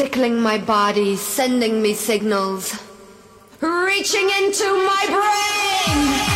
tickling my body, sending me signals, reaching into my brain!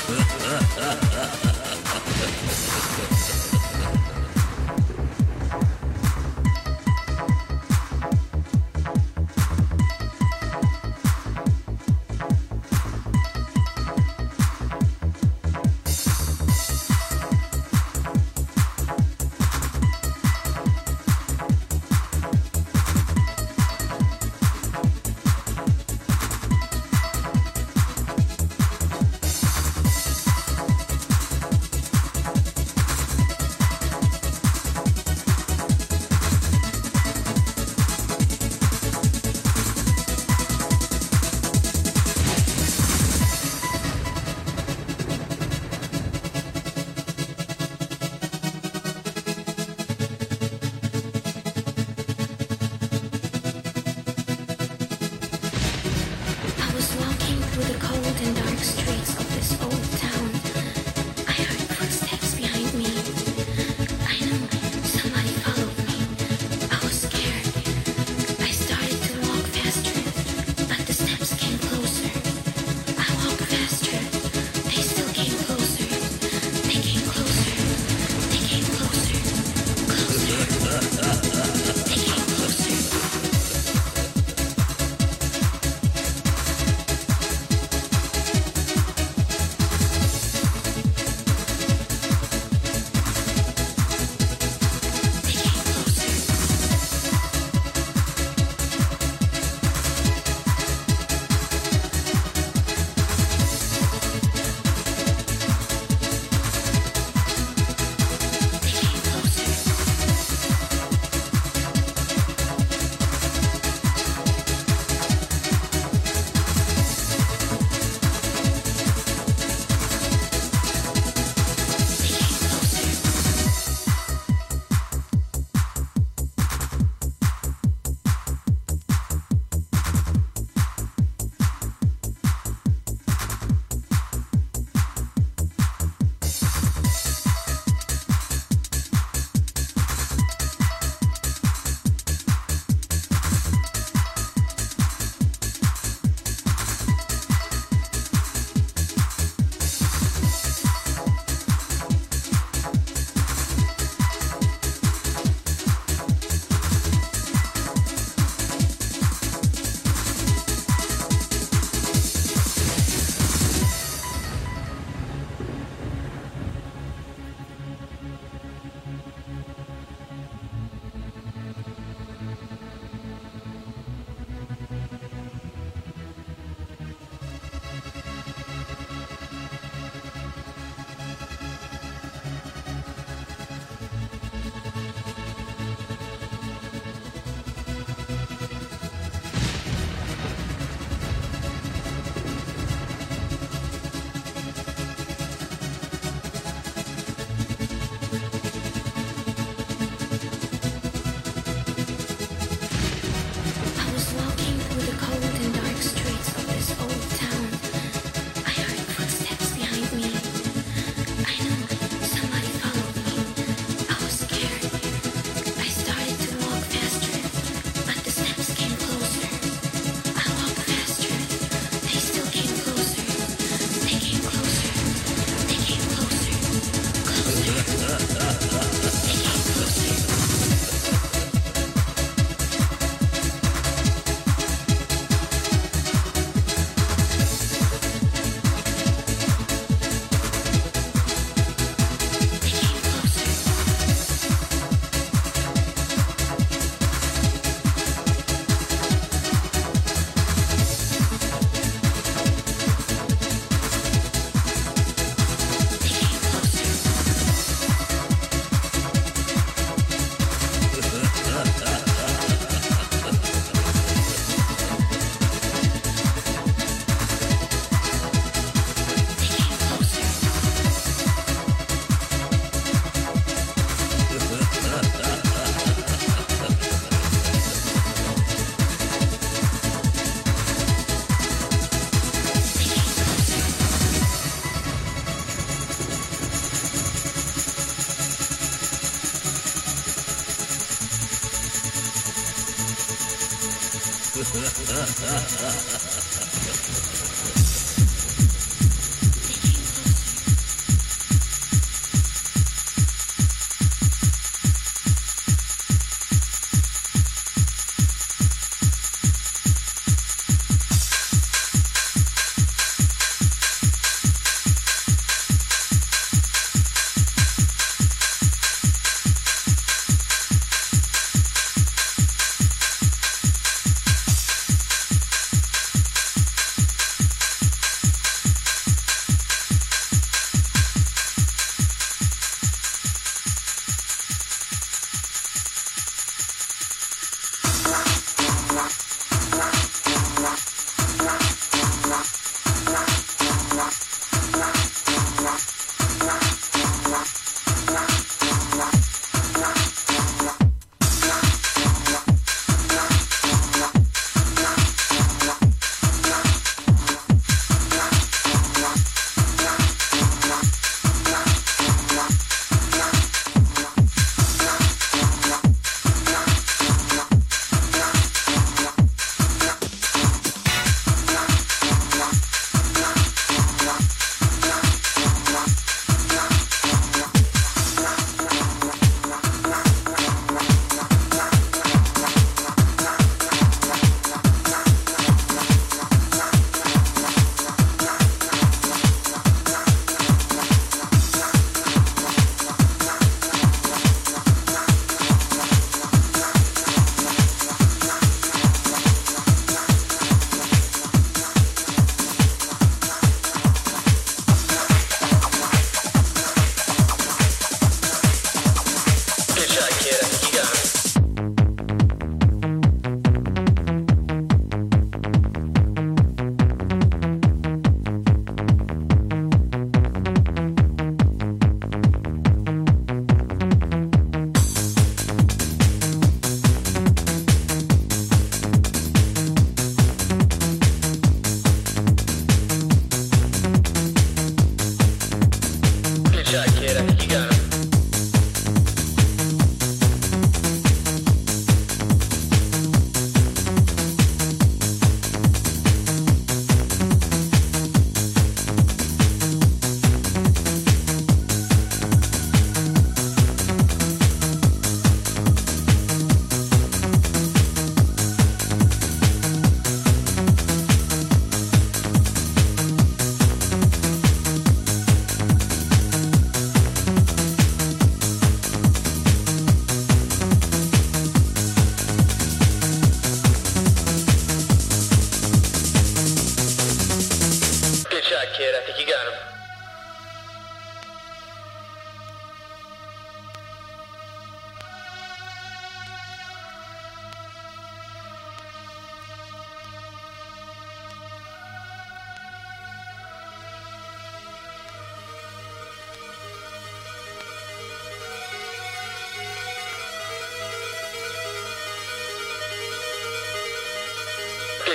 ハハハハハ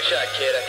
Check kid. I